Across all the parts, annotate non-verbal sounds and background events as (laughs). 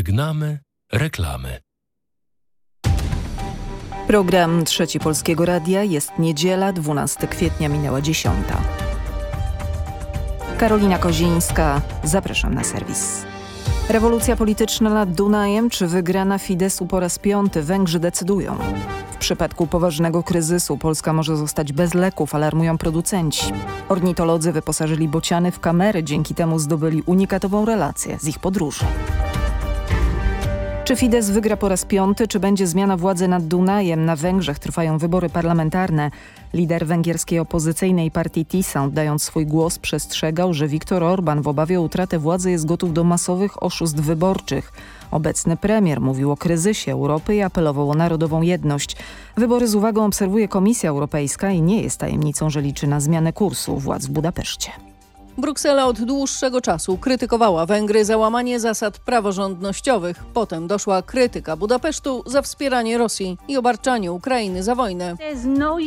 Żegnamy reklamy. Program Trzeci Polskiego Radia jest niedziela, 12 kwietnia, minęła 10. Karolina Kozińska, zapraszam na serwis. Rewolucja polityczna nad Dunajem czy wygrana Fidesu po raz piąty Węgrzy decydują. W przypadku poważnego kryzysu Polska może zostać bez leków, alarmują producenci. Ornitolodzy wyposażyli bociany w kamery, dzięki temu zdobyli unikatową relację z ich podróży. Czy Fidesz wygra po raz piąty, czy będzie zmiana władzy nad Dunajem? Na Węgrzech trwają wybory parlamentarne. Lider węgierskiej opozycyjnej partii TISA, oddając swój głos, przestrzegał, że Viktor Orban w obawie o utratę władzy jest gotów do masowych oszustw wyborczych. Obecny premier mówił o kryzysie Europy i apelował o narodową jedność. Wybory z uwagą obserwuje Komisja Europejska i nie jest tajemnicą, że liczy na zmianę kursu władz w Budapeszcie. Bruksela od dłuższego czasu krytykowała Węgry za łamanie zasad praworządnościowych. Potem doszła krytyka Budapesztu za wspieranie Rosji i obarczanie Ukrainy za wojnę. No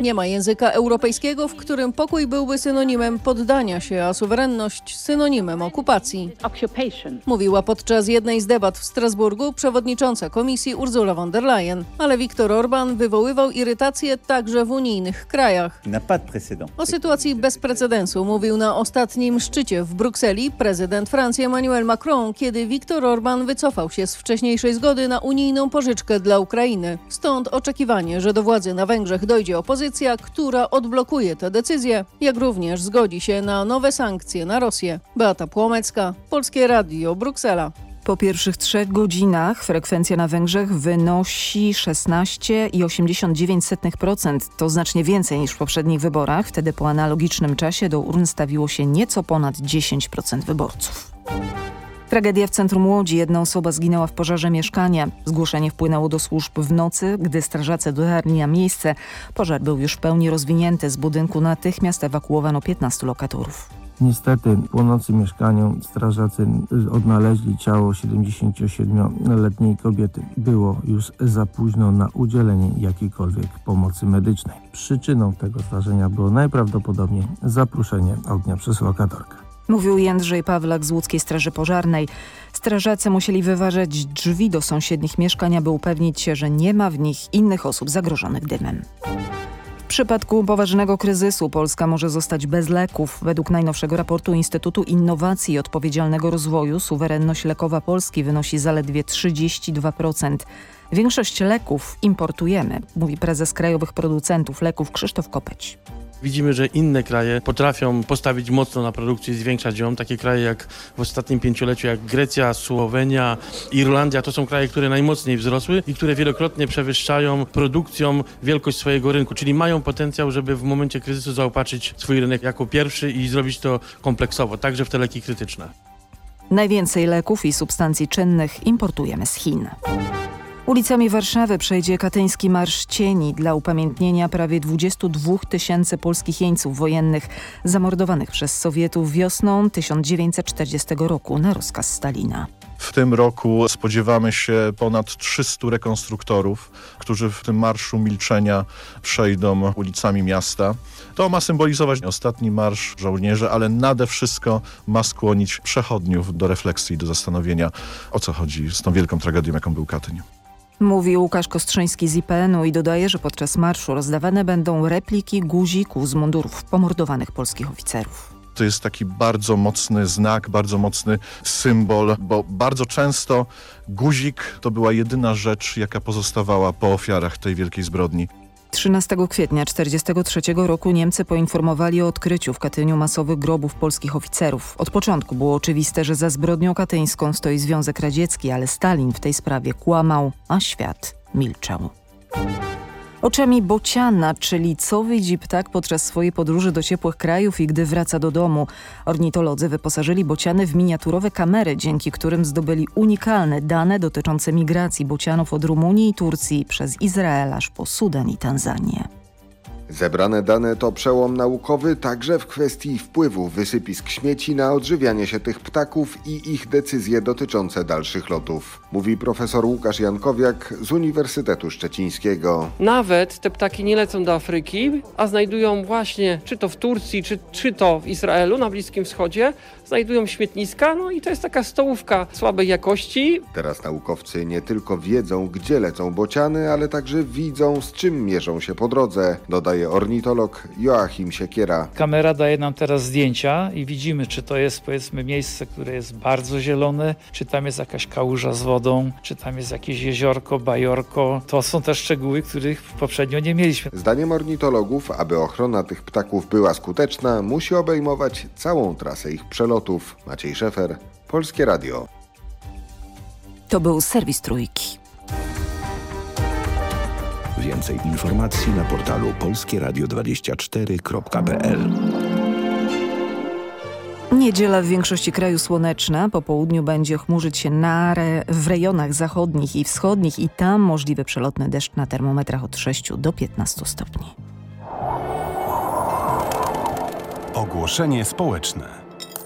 Nie ma języka europejskiego, w którym pokój byłby synonimem poddania się, a suwerenność synonimem okupacji. Mówiła podczas jednej z debat w Strasburgu przewodnicząca komisji Ursula von der Leyen. Ale Viktor Orban wywoływał irytację także w unijnych krajach. O sytuacji bez precedensu mówił na ostatnim szczycie w Brukseli prezydent Francji Emmanuel Macron, kiedy Viktor Orban wycofał się z wcześniejszej zgody na unijną pożyczkę dla Ukrainy. Stąd oczekiwanie, że do władzy na Węgrzech dojdzie opozycja, która odblokuje tę decyzję, jak również zgodzi się na nowe sankcje na Rosję. Beata Płomecka, Polskie Radio, Bruksela. Po pierwszych trzech godzinach frekwencja na Węgrzech wynosi 16,89%. To znacznie więcej niż w poprzednich wyborach. Wtedy po analogicznym czasie do urn stawiło się nieco ponad 10% wyborców. Tragedia w centrum Łodzi. Jedna osoba zginęła w pożarze mieszkania. Zgłoszenie wpłynęło do służb w nocy, gdy strażacy dotarli na miejsce. Pożar był już w pełni rozwinięty. Z budynku natychmiast ewakuowano 15 lokatorów. Niestety w północy mieszkaniu strażacy odnaleźli ciało 77-letniej kobiety. Było już za późno na udzielenie jakiejkolwiek pomocy medycznej. Przyczyną tego zdarzenia było najprawdopodobniej zapruszenie ognia przez lokatorkę. Mówił Jędrzej Pawlak z łódzkiej Straży Pożarnej. Strażacy musieli wyważać drzwi do sąsiednich mieszkań, aby upewnić się, że nie ma w nich innych osób zagrożonych dymem. W przypadku poważnego kryzysu Polska może zostać bez leków. Według najnowszego raportu Instytutu Innowacji i Odpowiedzialnego Rozwoju suwerenność lekowa Polski wynosi zaledwie 32%. Większość leków importujemy, mówi prezes Krajowych Producentów Leków Krzysztof Kopeć. Widzimy, że inne kraje potrafią postawić mocno na produkcję i zwiększać ją. Takie kraje jak w ostatnim pięcioleciu, jak Grecja, Słowenia, Irlandia, to są kraje, które najmocniej wzrosły i które wielokrotnie przewyższają produkcją wielkość swojego rynku, czyli mają potencjał, żeby w momencie kryzysu zaopatrzyć swój rynek jako pierwszy i zrobić to kompleksowo, także w te leki krytyczne. Najwięcej leków i substancji czynnych importujemy z Chin. Ulicami Warszawy przejdzie katyński Marsz Cieni dla upamiętnienia prawie 22 tysięcy polskich jeńców wojennych zamordowanych przez Sowietów wiosną 1940 roku na rozkaz Stalina. W tym roku spodziewamy się ponad 300 rekonstruktorów, którzy w tym Marszu Milczenia przejdą ulicami miasta. To ma symbolizować ostatni marsz żołnierzy, ale nade wszystko ma skłonić przechodniów do refleksji, do zastanowienia, o co chodzi z tą wielką tragedią, jaką był Katyń. Mówi Łukasz Kostrzyński z IPN-u i dodaje, że podczas marszu rozdawane będą repliki guzików z mundurów pomordowanych polskich oficerów to jest taki bardzo mocny znak, bardzo mocny symbol, bo bardzo często guzik to była jedyna rzecz, jaka pozostawała po ofiarach tej wielkiej zbrodni. 13 kwietnia 1943 roku Niemcy poinformowali o odkryciu w Katyniu masowych grobów polskich oficerów. Od początku było oczywiste, że za zbrodnią katyńską stoi Związek Radziecki, ale Stalin w tej sprawie kłamał, a świat milczał. Oczami bociana, czyli co widzi ptak podczas swojej podróży do ciepłych krajów i gdy wraca do domu. Ornitolodzy wyposażyli bociany w miniaturowe kamery, dzięki którym zdobyli unikalne dane dotyczące migracji bocianów od Rumunii i Turcji przez Izrael aż po Sudan i Tanzanię. Zebrane dane to przełom naukowy także w kwestii wpływu wysypisk śmieci na odżywianie się tych ptaków i ich decyzje dotyczące dalszych lotów. Mówi profesor Łukasz Jankowiak z Uniwersytetu Szczecińskiego. Nawet te ptaki nie lecą do Afryki, a znajdują właśnie, czy to w Turcji, czy, czy to w Izraelu, na Bliskim Wschodzie, znajdują śmietniska, no i to jest taka stołówka słabej jakości. Teraz naukowcy nie tylko wiedzą, gdzie lecą bociany, ale także widzą, z czym mierzą się po drodze, dodaje ornitolog Joachim Siekiera. Kamera daje nam teraz zdjęcia i widzimy, czy to jest powiedzmy miejsce, które jest bardzo zielone, czy tam jest jakaś kałuża z wodą, czy tam jest jakieś jeziorko, bajorko. To są te szczegóły, których poprzednio nie mieliśmy. Zdaniem ornitologów, aby ochrona tych ptaków była skuteczna, musi obejmować całą trasę ich przelotów. Maciej Szefer, Polskie Radio. To był serwis Trójki. Więcej informacji na portalu polskieradio24.pl Niedziela w większości kraju słoneczna. Po południu będzie chmurzyć się na re, w rejonach zachodnich i wschodnich i tam możliwy przelotny deszcz na termometrach od 6 do 15 stopni. Ogłoszenie społeczne.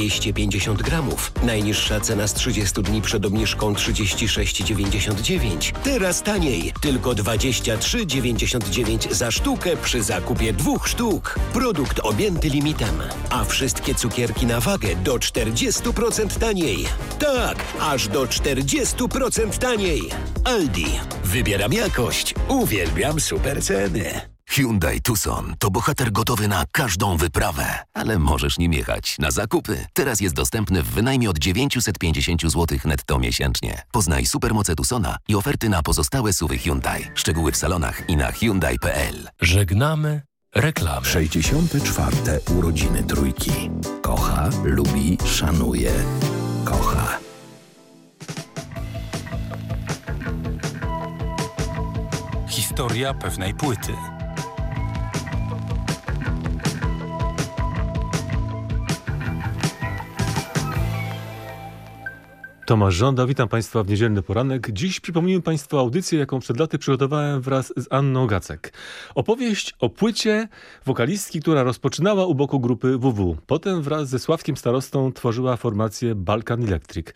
250 gramów. Najniższa cena z 30 dni przed obniżką 36,99. Teraz taniej, tylko 23,99 za sztukę przy zakupie dwóch sztuk. Produkt objęty limitem. A wszystkie cukierki na wagę do 40% taniej. Tak, aż do 40% taniej. Aldi. Wybieram jakość. Uwielbiam super ceny. Hyundai Tucson to bohater gotowy na każdą wyprawę, ale możesz nim jechać na zakupy. Teraz jest dostępny w wynajmie od 950 zł netto miesięcznie. Poznaj supermoce Tucsona i oferty na pozostałe suwy Hyundai. Szczegóły w salonach i na Hyundai.pl. Żegnamy reklamy. 64. urodziny trójki. Kocha, lubi, szanuje. Kocha. Historia pewnej płyty. Tomasz Żąda, witam Państwa w niedzielny poranek. Dziś przypomnimy Państwu audycję, jaką przed laty przygotowałem wraz z Anną Gacek. Opowieść o płycie wokalistki, która rozpoczynała u boku grupy WW. Potem wraz ze Sławkiem Starostą tworzyła formację Balkan Electric.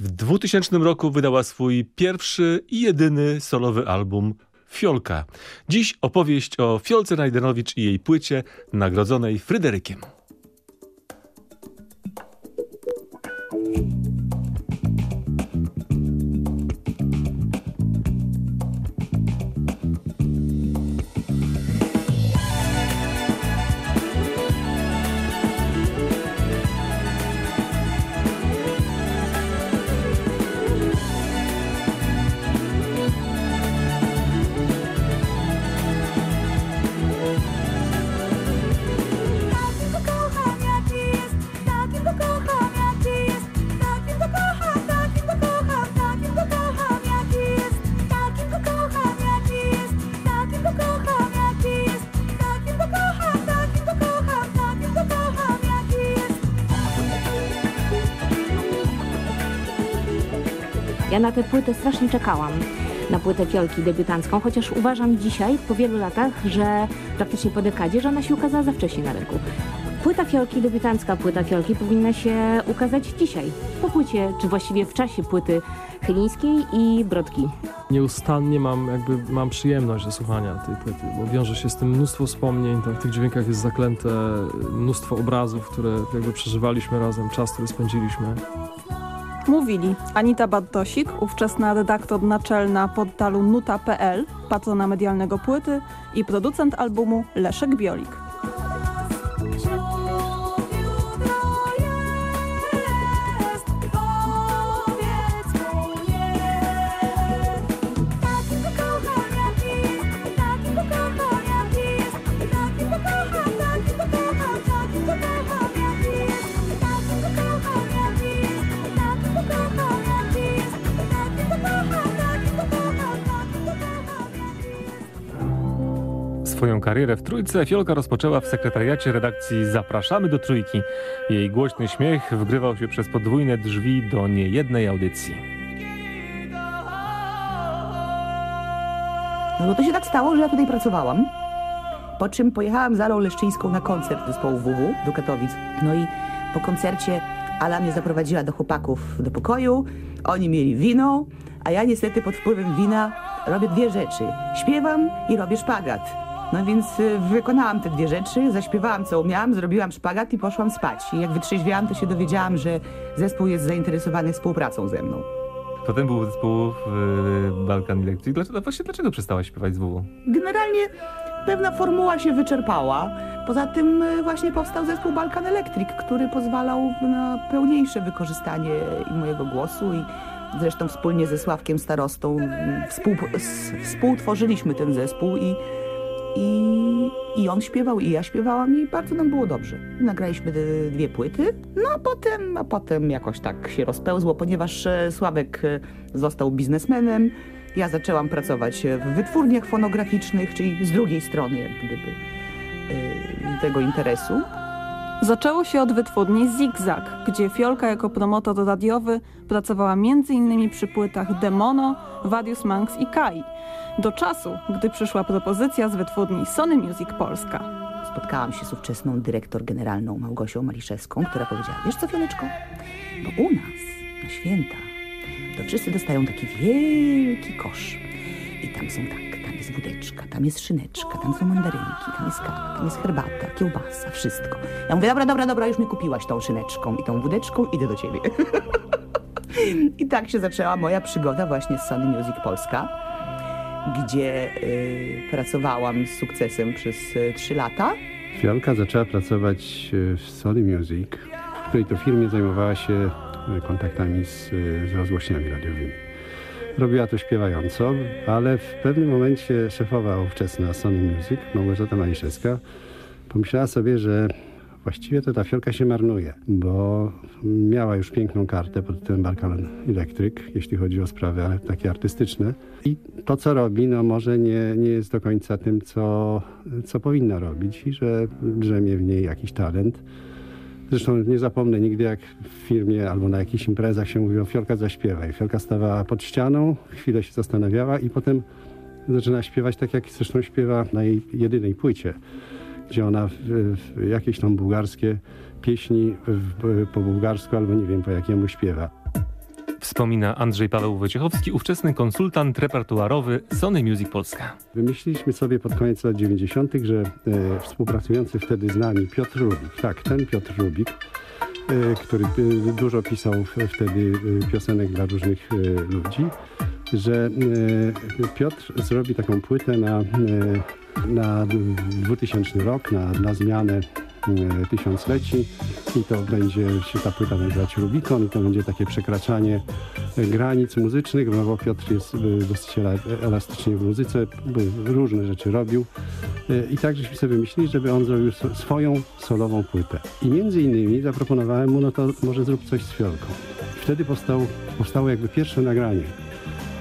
W 2000 roku wydała swój pierwszy i jedyny solowy album Fiolka. Dziś opowieść o Fiolce Najdenowicz i jej płycie nagrodzonej Fryderykiem. Ja na tę płytę strasznie czekałam, na płytę Fiolki debiutancką, chociaż uważam dzisiaj, po wielu latach, że praktycznie po dekadzie, że ona się ukazała za wcześnie na rynku. Płyta Fiolki, debiutancka płyta Fiolki powinna się ukazać dzisiaj, po płycie, czy właściwie w czasie płyty Chylińskiej i Brodki. Nieustannie mam jakby mam przyjemność ze słuchania tej płyty, bo wiąże się z tym mnóstwo wspomnień, tam w tych dźwiękach jest zaklęte mnóstwo obrazów, które jakby przeżywaliśmy razem, czas, który spędziliśmy. Mówili Anita Bartosik, ówczesna redaktor naczelna portalu nuta.pl, patrona medialnego płyty i producent albumu Leszek Biolik. Karierę w Trójce Fiolka rozpoczęła w sekretariacie redakcji Zapraszamy do Trójki. Jej głośny śmiech wgrywał się przez podwójne drzwi do niejednej audycji. No to się tak stało, że ja tutaj pracowałam. Po czym pojechałam z Alą Leszczyńską na koncert zespołu WW do Katowic. No i po koncercie Ala mnie zaprowadziła do chłopaków do pokoju. Oni mieli wino, a ja niestety pod wpływem wina robię dwie rzeczy. Śpiewam i robię szpagat. No więc y, wykonałam te dwie rzeczy, zaśpiewałam co umiałam, zrobiłam szpagat i poszłam spać. I jak wytrzeźwiałam, to się dowiedziałam, że zespół jest zainteresowany współpracą ze mną. Potem był zespół w Balkan Electric. Dlaczego, właśnie dlaczego przestałaś śpiewać z WW? Generalnie pewna formuła się wyczerpała. Poza tym y, właśnie powstał zespół Balkan Electric, który pozwalał na pełniejsze wykorzystanie i mojego głosu i zresztą wspólnie ze Sławkiem Starostą mm, współ, s- współtworzyliśmy ten zespół i i, I on śpiewał, i ja śpiewałam, i bardzo nam było dobrze. Nagraliśmy dwie płyty, no a potem, a potem jakoś tak się rozpełzło, ponieważ e, Sławek e, został biznesmenem. Ja zaczęłam pracować w wytwórniach fonograficznych, czyli z drugiej strony, jak gdyby, e, tego interesu. Zaczęło się od wytwórni Zigzag, gdzie Fiolka jako promotor radiowy pracowała m.in. przy płytach Demono, Various Monks i Kai. Do czasu, gdy przyszła propozycja z wytwórni Sony Music Polska. Spotkałam się z ówczesną dyrektor generalną Małgosią Maliszewską, która powiedziała, wiesz co Fioleczko, bo u nas na święta to wszyscy dostają taki wielki kosz i tam są tak, jest wódeczka, tam jest szyneczka, tam są mandarynki, tam jest kawa, tam jest herbata, kiełbasa, wszystko. Ja mówię, dobra, dobra, dobra, już mnie kupiłaś tą szyneczką i tą wódeczką, idę do ciebie. (laughs) I tak się zaczęła moja przygoda właśnie z Sony Music Polska, gdzie y, pracowałam z sukcesem przez y, trzy lata. Fiolka zaczęła pracować e, w Sony Music, w której to firmie zajmowała się e, kontaktami z, z rozgłośniami radiowymi. Robiła to śpiewająco, ale w pewnym momencie szefowa ówczesna Sony Music, Małgorzata Maliszewska, pomyślała sobie, że właściwie to ta Fiolka się marnuje, bo miała już piękną kartę pod tytułem Balkan Electric, jeśli chodzi o sprawy takie artystyczne. I to, co robi, no może nie, nie jest do końca tym, co, co powinna robić i że drzemie w niej jakiś talent. Zresztą nie zapomnę nigdy, jak w firmie albo na jakichś imprezach się mówiło Fiolka zaśpiewaj. Fiolka stawała pod ścianą, chwilę się zastanawiała i potem zaczyna śpiewać tak, jak zresztą śpiewa na jej jedynej płycie, gdzie ona w, w jakieś tam bułgarskie pieśni w, po bułgarsku albo nie wiem po jakiemu śpiewa. Wspomina Andrzej Paweł Wojciechowski, ówczesny konsultant repertuarowy Sony Music Polska. Wymyśliliśmy sobie pod koniec lat 90., że e, współpracujący wtedy z nami Piotr Rubik, tak, ten Piotr Rubik, e, który e, dużo pisał wtedy e, piosenek dla różnych e, ludzi, że e, Piotr zrobi taką płytę na, na 2000 rok, na, na zmianę tysiącleci i to będzie się ta płyta nazywać Rubikon i to będzie takie przekraczanie e, granic muzycznych, bo Piotr jest e, dosyć ela- elastycznie w muzyce, różne rzeczy robił E, i tak żeśmy sobie myśleli, żeby on zrobił swoją solową płytę. I między innymi zaproponowałem mu, no to może zrób coś z Fiolką. Wtedy powstał, powstało jakby pierwsze nagranie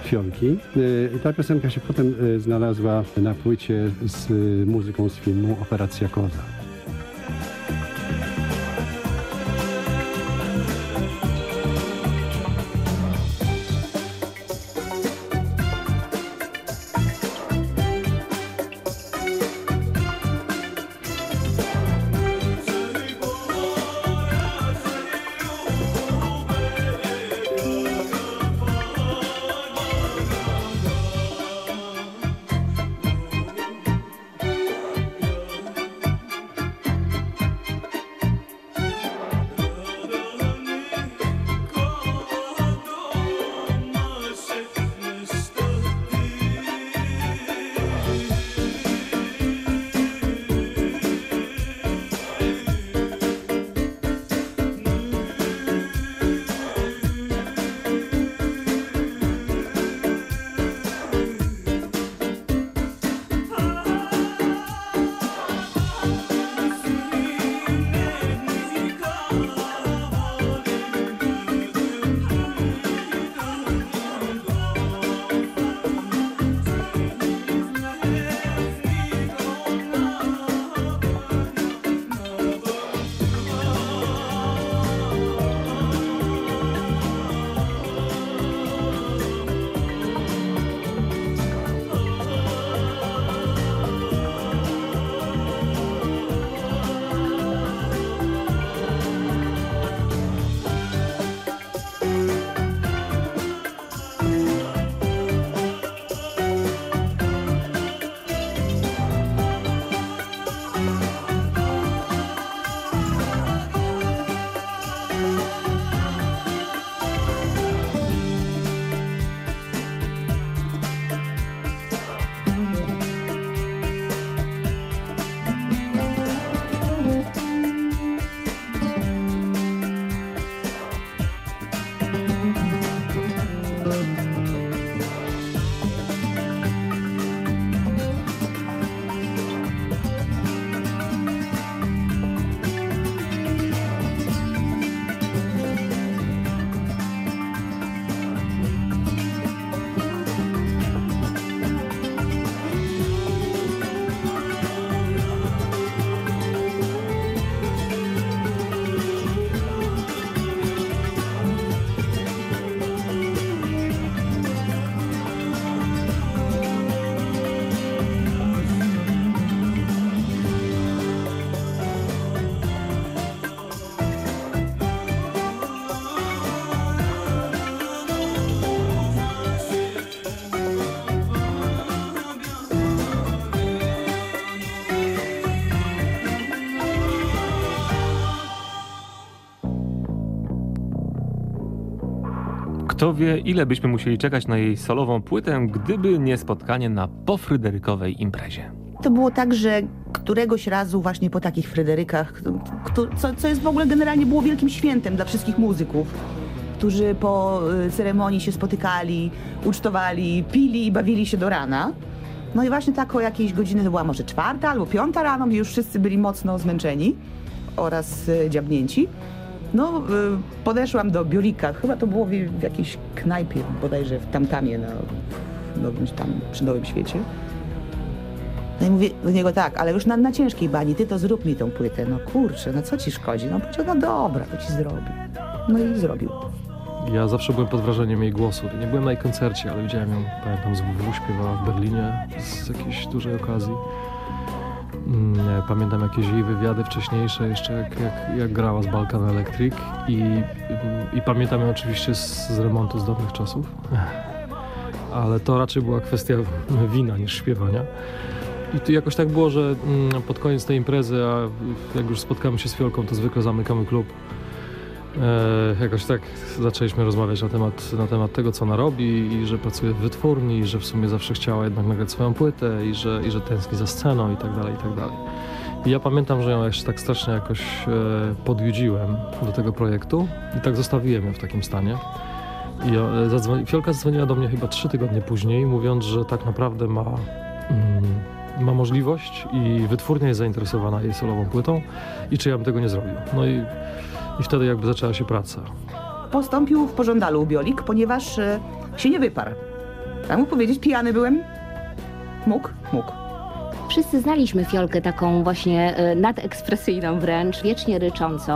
Fiolki. E, ta piosenka się potem e, znalazła na płycie z e, muzyką z filmu Operacja Koza. Kto wie, ile byśmy musieli czekać na jej solową płytę, gdyby nie spotkanie na pofryderykowej imprezie. To było tak, że któregoś razu właśnie po takich Fryderykach, co, co jest w ogóle generalnie było wielkim świętem dla wszystkich muzyków, którzy po y, ceremonii się spotykali, ucztowali, pili i bawili się do rana. No i właśnie tak o jakiejś godziny, to była może czwarta albo piąta rano, gdzie już wszyscy byli mocno zmęczeni oraz y, dziabnięci. No, y, podeszłam do biurika, chyba to było w, jakiejś knajpie, bodajże w Tamtamie, na, nowym, tam, przy Nowym Świecie. No i mówię do niego tak, ale już na, na ciężkiej bani, ty to zrób mi tą płytę. No kurczę, no co ci szkodzi? No powiedział, no dobra, to ci zrobię. No i zrobił. Ja zawsze byłem pod wrażeniem jej głosu. Nie byłem na jej koncercie, ale widziałem ją, pamiętam, z WW śpiewała w Berlinie z jakiejś dużej okazji. Mm, Pamiętam jakieś jej wywiady wcześniejsze, jeszcze jak, jak, jak grała z Balkan Electric i, i pamiętam ją oczywiście z, z remontu z dawnych czasów. Ale to raczej była kwestia wina niż śpiewania. I jakoś tak było, że mm, pod koniec tej imprezy, a jak już spotkamy się z Fiolką, to zwykle zamykamy klub. E, jakoś tak zaczęliśmy rozmawiać na temat, na temat tego, co ona robi i że pracuje w wytwórni, i że w sumie zawsze chciała jednak nagrać swoją płytę i że, i że tęskni za sceną i tak dalej, i tak dalej. I ja pamiętam, że ją jeszcze tak strasznie jakoś e, podjudziłem do tego projektu i tak zostawiłem ją w takim stanie. I e, zadzwoni, Fiolka zadzwoniła do mnie chyba trzy tygodnie później, mówiąc, że tak naprawdę ma, mm, ma możliwość i wytwórnia jest zainteresowana jej solową płytą i czy ja bym tego nie zrobił. No i, i wtedy jakby zaczęła się praca. Postąpił w pożądalu u Biolik, ponieważ e, się nie wyparł. Tak mógł powiedzieć, pijany byłem. Mógł? Mógł. Wszyscy znaliśmy Fiolkę taką właśnie e, nadekspresyjną wręcz, wiecznie ryczącą.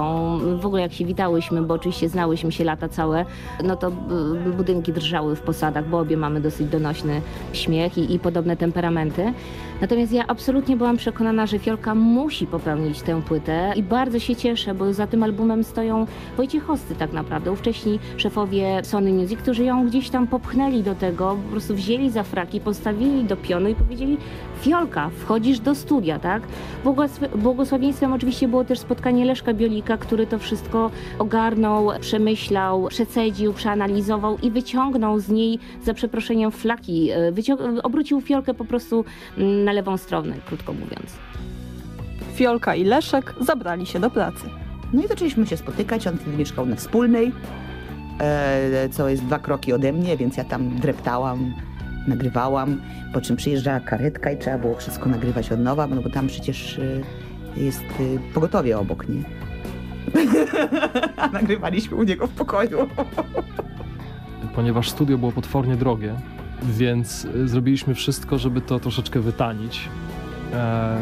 W ogóle jak się witałyśmy, bo oczywiście znałyśmy się lata całe, no to e, budynki drżały w posadach, bo obie mamy dosyć donośny śmiech i, i podobne temperamenty. Natomiast ja absolutnie byłam przekonana, że Fiolka musi popełnić tę płytę i bardzo się cieszę, bo za tym albumem stoją Wojciechowscy tak naprawdę, ówcześni szefowie Sony Music, którzy ją gdzieś tam popchnęli do tego, po prostu wzięli za fraki, postawili do pionu i powiedzieli Fiolka, wchodzisz do studia, tak? Błogosł- Błogosławieństwem oczywiście było też spotkanie Leszka Biolika, który to wszystko ogarnął, przemyślał, przecedził, przeanalizował i wyciągnął z niej, za przeproszeniem, flaki, e, wycią- obrócił Fiolkę po prostu mm, na lewą stronę, krótko mówiąc. Fiolka i Leszek zabrali się do pracy. No i zaczęliśmy się spotykać, on wtedy mieszkał na wspólnej, e, co jest dwa kroki ode mnie, więc ja tam dreptałam, nagrywałam, po czym przyjeżdżała karetka i trzeba było wszystko nagrywać od nowa, no bo tam przecież e, jest e, pogotowie obok, nie? A (laughs) nagrywaliśmy u niego w pokoju. Ponieważ studio było potwornie drogie, więc y, zrobiliśmy wszystko, żeby to troszeczkę wytanić. E,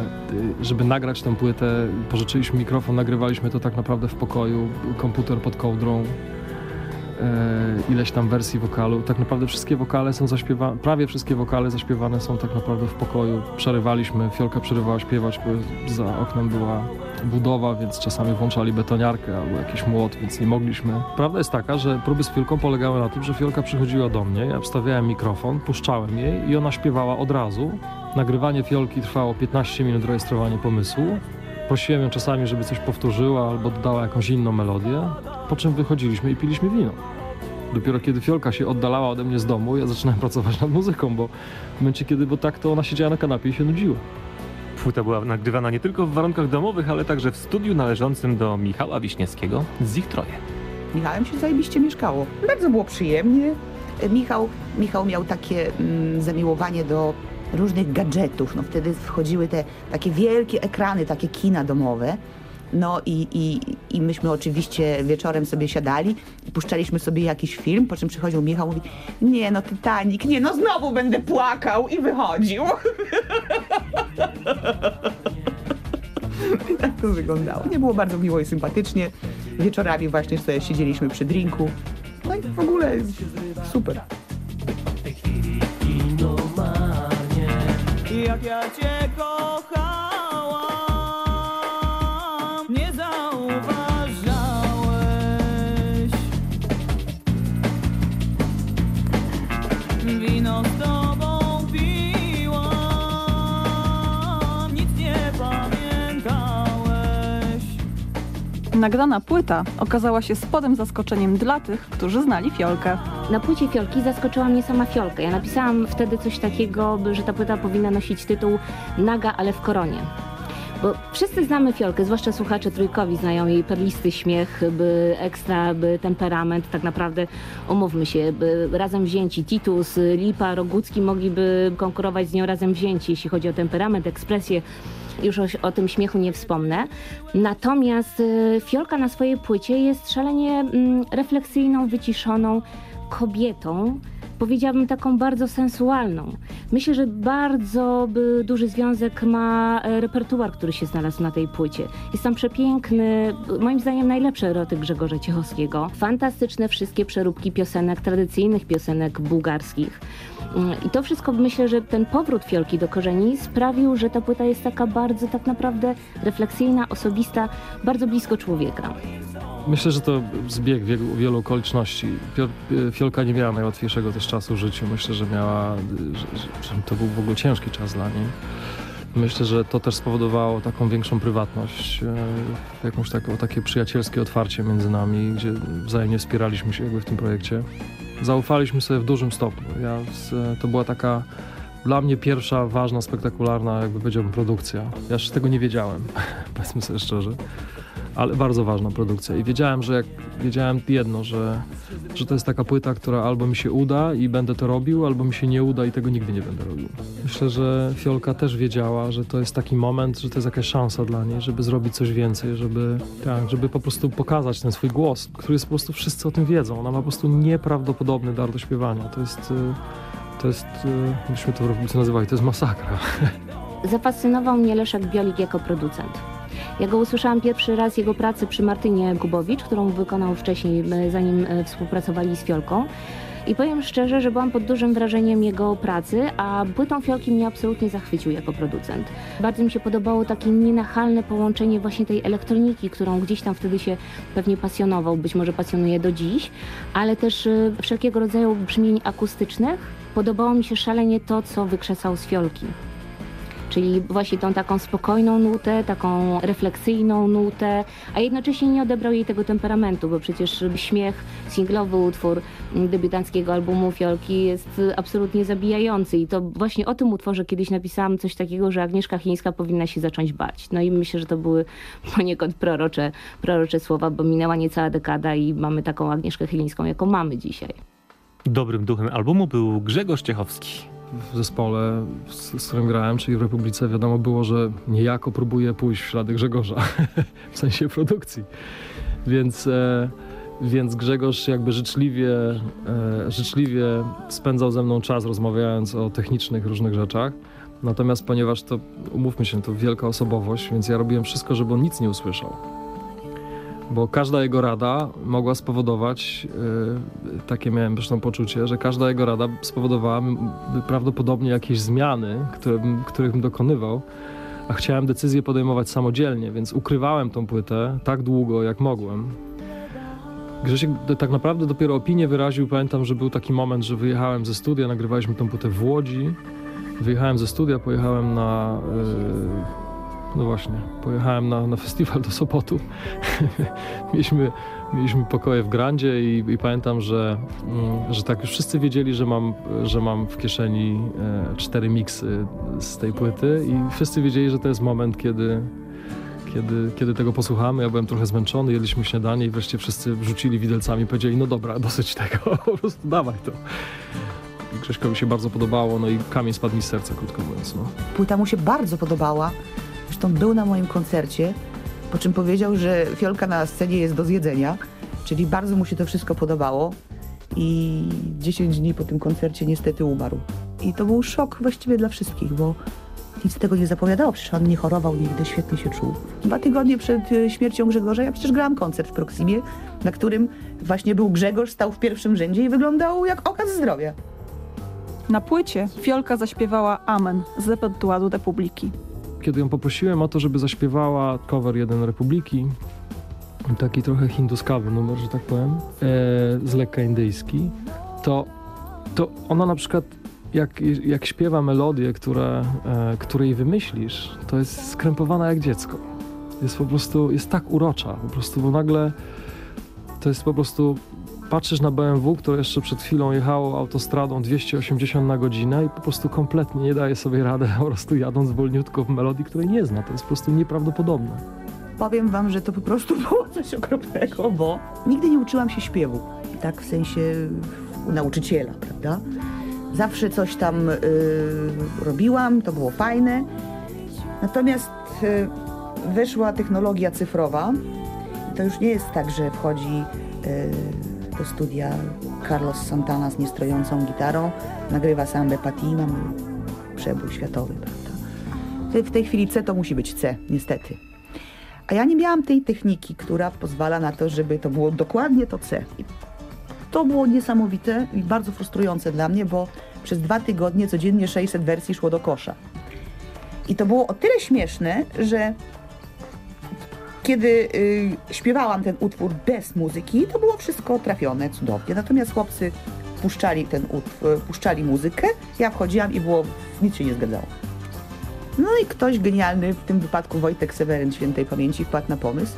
y, żeby nagrać tę płytę, pożyczyliśmy mikrofon, nagrywaliśmy to tak naprawdę w pokoju, komputer pod kołdrą, e, ileś tam wersji wokalu. Tak naprawdę wszystkie wokale są zaśpiewane, prawie wszystkie wokale zaśpiewane są tak naprawdę w pokoju. Przerywaliśmy, Fiolka przerywała śpiewać, bo za oknem była budowa, więc czasami włączali betoniarkę albo jakiś młot, więc nie mogliśmy. Prawda jest taka, że próby z Fiolką polegały na tym, że Fiolka przychodziła do mnie, ja wstawiałem mikrofon, puszczałem jej i ona śpiewała od razu. Nagrywanie Fiolki trwało 15 minut, rejestrowanie pomysłu. Prosiłem ją czasami, żeby coś powtórzyła albo dodała jakąś inną melodię, po czym wychodziliśmy i piliśmy wino. Dopiero kiedy Fiolka się oddalała ode mnie z domu, ja zaczynałem (laughs) pracować nad muzyką, bo w momencie kiedy, bo tak to ona siedziała na kanapie i się nudziła. Płyta była nagrywana nie tylko w warunkach domowych, ale także w studiu należącym do Michała Wiśniewskiego z ich troje. Michałem się zajebiście mieszkało. Bardzo było przyjemnie. Michał, Michał miał takie mm, zamiłowanie do różnych gadżetów. No wtedy wchodziły te takie wielkie ekrany, takie kina domowe. No i, i, i myśmy oczywiście wieczorem sobie siadali puszczaliśmy sobie jakiś film, po czym przychodził Michał i mówi nie no Titanic, nie no znowu będę płakał i wychodził. (laughs) I tak to wyglądało. Nie było bardzo miło i sympatycznie. Wieczorami właśnie sobie siedzieliśmy przy drinku. No i w ogóle super. Jak ja cię kochałam, Nagrana płyta okazała się sporym zaskoczeniem dla tych, którzy znali Fiolkę. Na płycie Fiolki zaskoczyła mnie sama Fiolka. Ja napisałam wtedy coś takiego, że ta płyta powinna nosić tytuł Naga, ale w koronie. Bo wszyscy znamy Fiolkę, zwłaszcza słuchacze trójkowi znają jej perlisty śmiech, by ekstra, by temperament, tak naprawdę umówmy się, by razem wzięci Titus, Lipa, Rogucki mogliby konkurować z nią razem wzięci, jeśli chodzi o temperament, ekspresję. Już o, o tym śmiechu nie wspomnę. Natomiast y, Fiolka na swojej płycie jest szalenie mm, refleksyjną, wyciszoną kobietą, powiedziałabym taką bardzo sensualną. Myślę, że bardzo duży związek ma e, repertuar, który się znalazł na tej płycie. Jest tam przepiękny, moim zdaniem najlepszy erotyk Grzegorza Ciechowskiego. Fantastyczne wszystkie przeróbki piosenek, tradycyjnych piosenek bułgarskich. Mm, I to wszystko myślę, że ten powrót Fiolki do korzeni sprawił, że ta płyta jest taka bardzo tak naprawdę refleksyjna, osobista, bardzo blisko człowieka. Myślę, że to zbieg wielu, wielu okoliczności. Pior- Fiolka nie miała najłatwiejszego też czasu w życiu. Myślę, że miała, że, że, że to był w ogóle ciężki czas dla niej. Myślę, że to też spowodowało taką większą prywatność, e, jakąś taką, takie przyjacielskie otwarcie między nami, gdzie wzajemnie wspieraliśmy się jakby w tym projekcie. Zaufaliśmy sobie w dużym stopniu. Ja to była taka dla mnie pierwsza ważna, spektakularna, jakby powiedziałbym, produkcja. Ja jeszcze tego nie wiedziałem, (laughs) powiedzmy sobie szczerze ale bardzo ważna produkcja. I wiedziałem, że jak wiedziałem jedno, że, że to jest taka płyta, która albo mi się uda i będę to robił, albo mi się nie uda i tego nigdy nie będę robił. Myślę, że Fiolka też wiedziała, że to jest taki moment, że to jest jakaś szansa dla niej, żeby zrobić coś więcej, żeby, tak, żeby po prostu pokazać ten swój głos, który jest po prostu, wszyscy o tym wiedzą. Ona ma po prostu nieprawdopodobny dar do śpiewania. To jest, y, to jest, y, myśmy to w nazywali, to jest masakra. (laughs) Zafascynował mnie Leszek Biolik jako producent. Ja go usłyszałam pierwszy raz jego pracy przy Martynie Gubowicz, którą wykonał wcześniej, e, zanim e, współpracowali z Fiolką. I powiem szczerze, że byłam pod dużym wrażeniem jego pracy, a płytą Fiolki mnie absolutnie zachwycił jako producent. Bardzo mi się podobało takie nienachalne połączenie właśnie tej elektroniki, którą gdzieś tam wtedy się pewnie pasjonował, być może pasjonuje do dziś, ale też e, wszelkiego rodzaju brzmień akustycznych. Podobało mi się szalenie to, co wykrzesał z Fiolki czyli właśnie tą taką spokojną nutę, taką refleksyjną nutę, a jednocześnie nie odebrał jej tego temperamentu, bo przecież śmiech, singlowy utwór debiutanckiego albumu Fiolki jest absolutnie zabijający i to właśnie o tym utworze kiedyś napisałam coś takiego, że Agnieszka Chińska powinna się zacząć bać. No i myślę, że to były poniekąd prorocze, prorocze słowa, bo minęła niecała dekada i mamy taką Agnieszkę Chylińską, jaką mamy dzisiaj. Dobrym duchem albumu był Grzegorz Ciechowski w zespole, z, z, którym grałem, czyli w Republice, wiadomo było, że niejako próbuję pójść w ślady Grzegorza, (laughs) w sensie produkcji. Więc, e, więc Grzegorz jakby życzliwie, e, życzliwie spędzał ze mną czas rozmawiając o technicznych różnych rzeczach. Natomiast ponieważ to, umówmy się, to wielka osobowość, więc ja robiłem wszystko, żeby on nic nie usłyszał bo każda jego rada mogła spowodować, yy, takie miałem zresztą poczucie, że każda jego rada spowodowała prawdopodobnie jakieś zmiany, które, których bym dokonywał, a chciałem decyzje podejmować samodzielnie, więc ukrywałem tą płytę tak długo, jak mogłem. Grzesiek tak naprawdę dopiero opinię wyraził, pamiętam, że był taki moment, że wyjechałem ze studia, nagrywaliśmy tą płytę w Łodzi, wyjechałem ze studia, pojechałem na... Yy, no właśnie, pojechałem na, na festiwal do Sopotu. (laughs) mieliśmy, mieliśmy pokoje w Grandzie i, i pamiętam, że, mm, że tak już wszyscy wiedzieli, że mam, że mam w kieszeni e, cztery miksy z tej płyty i wszyscy wiedzieli, że to jest moment, kiedy, kiedy, kiedy tego posłuchamy. Ja byłem trochę zmęczony, jedliśmy śniadanie i wreszcie wszyscy wrzucili widelcami i powiedzieli, no dobra, (laughs) dosyć tego, po prostu dawaj to. Grześkowi się bardzo podobało, no i kamień spadł mi z serca, krótko mówiąc. No. Płyta mu się bardzo podobała. Zresztą był na moim koncercie, po czym powiedział, że fiolka na scenie jest do zjedzenia, czyli bardzo mu się to wszystko podobało i 10 dni po tym koncercie niestety umarł. I to był szok właściwie dla wszystkich, bo nic tego nie zapowiadało, przecież on nie chorował nigdy, świetnie się czuł. Dwa tygodnie przed e, śmiercią Grzegorza ja przecież grałam koncert w Proximie, na którym właśnie był Grzegorz, stał w pierwszym rzędzie i wyglądał jak okaz zdrowia. Na płycie Fiolka zaśpiewała Amen z repertuaru Republiki kiedy ją poprosiłem o to, żeby zaśpiewała cover jeden Republiki, taki trochę hinduskawy numer, że tak powiem, e, z lekka indyjski, to, to ona na przykład jak, jak śpiewa melodię, które, e, której wymyślisz, to jest skrępowana jak dziecko. Jest po prostu, jest tak urocza, po prostu, bo nagle to jest po prostu patrzysz na BMW, które jeszcze przed chwilą jechało autostradą 280 na godzinę i po prostu kompletnie nie daje sobie rady, (laughs) po prostu jadąc wolniutko w melodii, której nie zna. To jest po prostu nieprawdopodobne. Powiem wam, że to po prostu (laughs) było coś okropnego, bo nigdy nie uczyłam się śpiewu. Tak w sensie nauczyciela, prawda? Zawsze coś tam y, robiłam, to było fajne. Natomiast y, weszła technologia cyfrowa. To już nie jest tak, że wchodzi y, do studia Carlos Santana z niestrojącą gitarą, nagrywa sambę Pati, mamy przebój światowy, prawda. W tej chwili C to musi być C, niestety. A ja nie miałam tej techniki, która pozwala na to, żeby to było dokładnie to C. I to było niesamowite i bardzo frustrujące dla mnie, bo przez dwa tygodnie codziennie 600 wersji szło do kosza. I to było o tyle śmieszne, że kiedy y, śpiewałam ten utwór bez muzyki, to było wszystko trafione cudownie. Natomiast chłopcy puszczali ten utwór, puszczali muzykę, ja wchodziłam i było, nic się nie zgadzało. No i ktoś genialny, w tym wypadku Wojtek Seweryn świętej pamięci, wpadł na pomysł.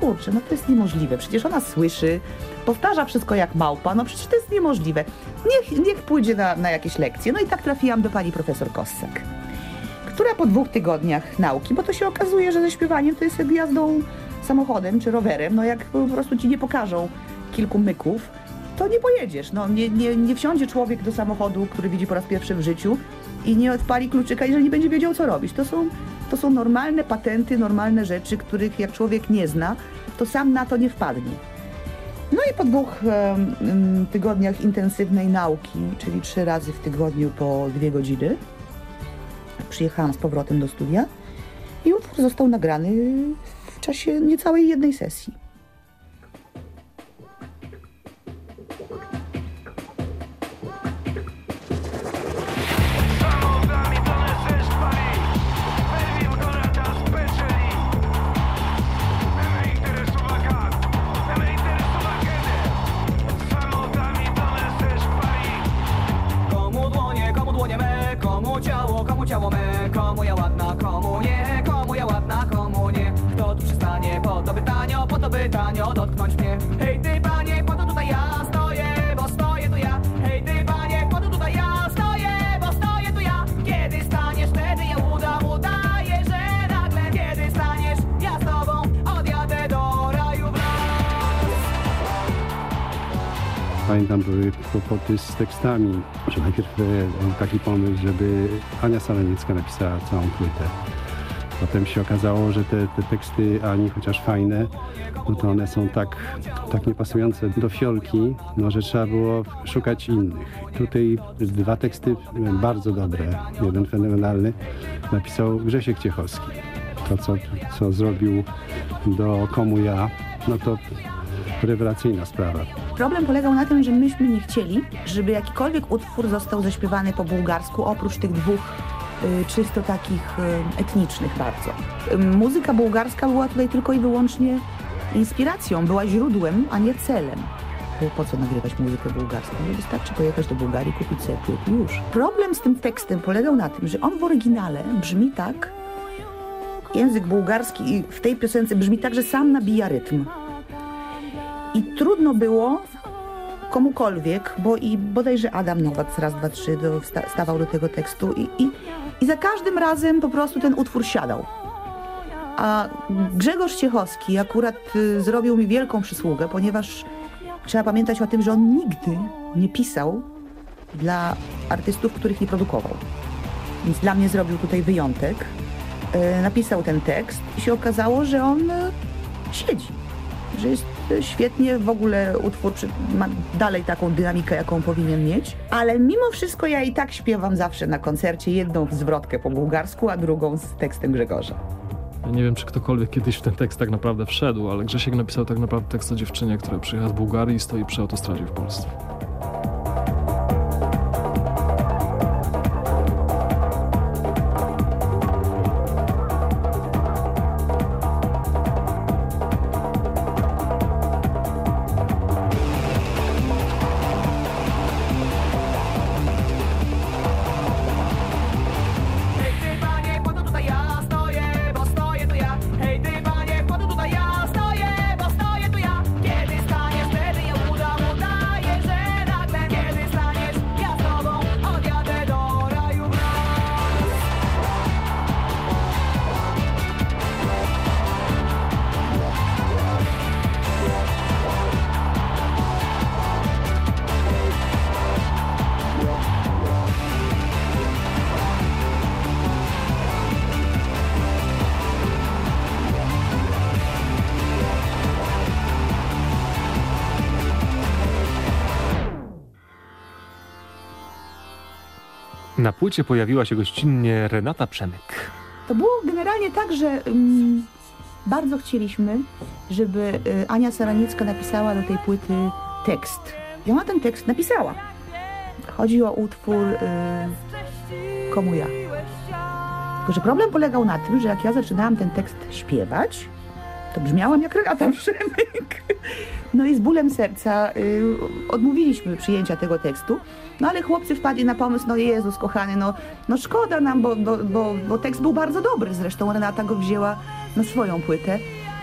Kurczę, no to jest niemożliwe. Przecież ona słyszy, powtarza wszystko jak małpa, no przecież to jest niemożliwe. Niech, niech pójdzie na, na jakieś lekcje. No i tak trafiłam do pani profesor Kossak, która po dwóch tygodniach nauki, bo to się okazuje, że ze śpiewaniem to jest jak jazdą samochodem czy rowerem, no jak po prostu ci nie pokażą kilku myków, to nie pojedziesz. No, nie, nie, nie wsiądzie człowiek do samochodu, który widzi po raz pierwszy w życiu i nie odpali kluczyka, jeżeli nie będzie wiedział, co robić. To są, to są normalne patenty, normalne rzeczy, których jak człowiek nie zna, to sam na to nie wpadnie. No i po dwóch em, tygodniach intensywnej nauki, czyli trzy razy w tygodniu po dwie godziny, przyjechałam z powrotem do studia i utwór został nagrany w czasie niecałej jednej sesji. Me, komu Pamiętam, były kłopoty z tekstami, że najpierw e, był taki pomysł, żeby Ania Saleniecka napisała całą płytę. Potem się okazało, że te, te teksty Ani, chociaż fajne, no to one są tak, tak niepasujące do fiolki, no, że trzeba było szukać innych. Tutaj dwa teksty bardzo dobre, jeden fenomenalny, napisał Grzesiek Ciechowski. To, co, co zrobił do Komu Ja, no to rewelacyjna sprawa. Problem polegał na tym, że myśmy nie chcieli, żeby jakikolwiek utwór został zaśpiewany po bułgarsku, oprócz tych dwóch y, czysto takich y, etnicznych bardzo. Muzyka bułgarska była tutaj tylko i wyłącznie inspiracją, była źródłem, a nie celem. Po co nagrywać muzykę bułgarską? No wystarczy pojechać do Bułgarii, kupić sobie i już. Problem z tym tekstem polegał na tym, że on w oryginale brzmi tak, język bułgarski w tej piosence brzmi tak, że sam nabija rytm. I trudno było komukolwiek, bo i bodajże Adam Nowak raz, dwa, trzy do, stawał do tego tekstu i, i, i za każdym razem po prostu ten utwór siadał. A Grzegorz Ciechowski akurat y, zrobił mi wielką przysługę, ponieważ trzeba pamiętać o tym, że on nigdy nie pisał dla artystów, których nie produkował. Więc dla mnie zrobił tutaj wyjątek. Y, napisał ten tekst i się okazało, że on y, siedzi że jest świetnie, w ogóle utwór ma dalej taką dynamikę, jaką powinien mieć, ale mimo wszystko ja i tak śpiewam zawsze na koncercie jedną zwrotkę po bułgarsku, a drugą z tekstem Grzegorza. Ja nie wiem, czy ktokolwiek kiedyś w ten tekst tak naprawdę wszedł, ale Grzesiek napisał tak naprawdę tekst o dziewczynie, która przyjechała z Bułgarii i stoi przy autostradzie w Polsce. Płycie pojawiła się gościnnie Renata Przemyk. To było generalnie tak, że mm, bardzo chcieliśmy, żeby y, Ania Saraniecka napisała do tej płyty tekst. I ona ten tekst napisała. Chodzi o utwór y, Komu ja. Tylko, że problem polegał na tym, że jak ja zaczynałam ten tekst śpiewać, to brzmiałam jak Renata (laughs) Przemyk. No i z bólem serca y, odmówiliśmy przyjęcia tego tekstu. No ale chłopcy wpadli na pomysł, no Jezus kochany, no, no szkoda nam, bo, bo, bo, bo tekst był bardzo dobry. Zresztą Renata go wzięła na swoją płytę.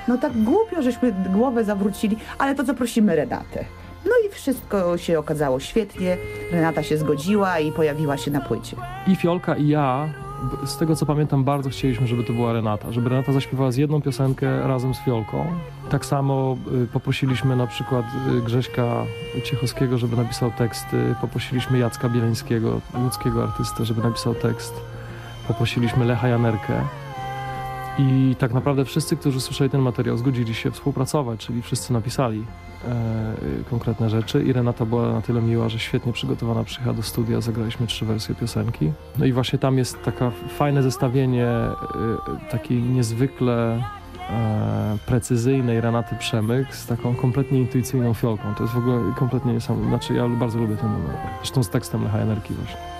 No tak głupio, żeśmy głowę zawrócili, ale to zaprosimy Renatę. No i wszystko się okazało świetnie. Renata się zgodziła i pojawiła się na płycie. I Fiolka i ja, z tego co pamiętam, bardzo chcieliśmy, żeby to była Renata. Żeby Renata zaśpiewała z jedną piosenkę razem z Fiolką. Tak samo y, poprosiliśmy na przykład y, Grześka Ciechowskiego, żeby napisał teksty. Poprosiliśmy Jacka Bieleńskiego, łódzkiego artystę, żeby napisał tekst. Poprosiliśmy Lecha Janerkę. I tak naprawdę wszyscy, którzy słyszeli ten materiał, zgodzili się współpracować, czyli wszyscy napisali e, konkretne rzeczy i Renata była na tyle miła, że świetnie przygotowana przyjechała do studia, zagraliśmy trzy wersje piosenki. No i właśnie tam jest taka fajne zestawienie y, takiej niezwykle e, precyzyjnej Renaty Przemyk z taką kompletnie intuicyjną fiolką. To jest w ogóle kompletnie niesamowite. Znaczy ja bardzo lubię ten numer. Zresztą z tekstem Lecha Energii właśnie.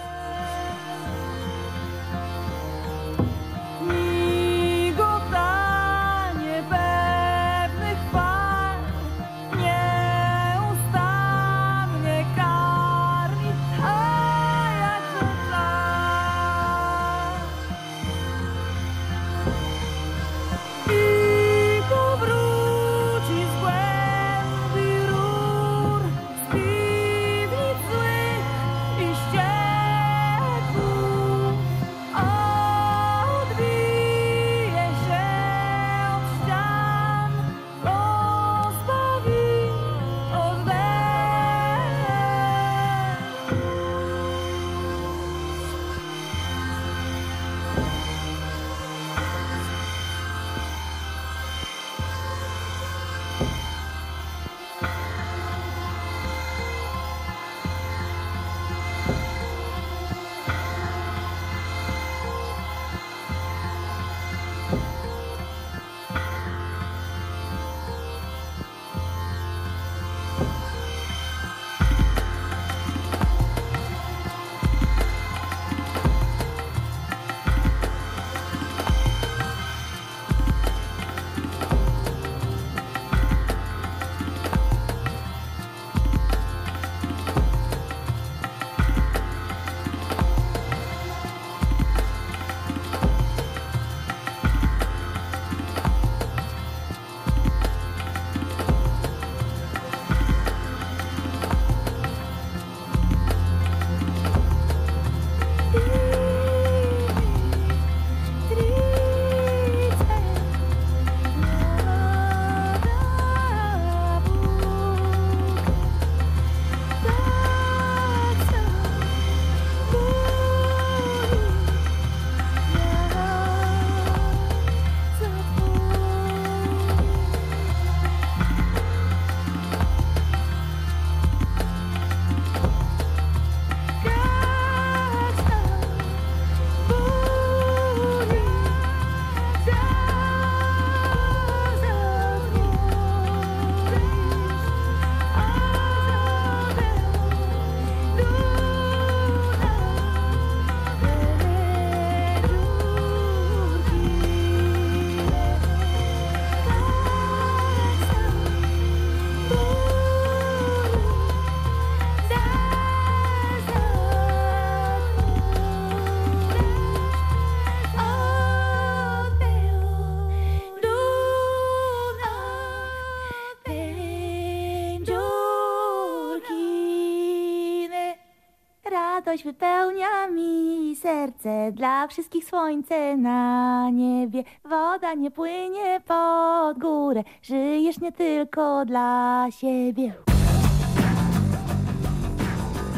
Radość wypełnia mi serce, dla wszystkich słońce na niebie. Woda nie płynie pod górę, żyjesz nie tylko dla siebie.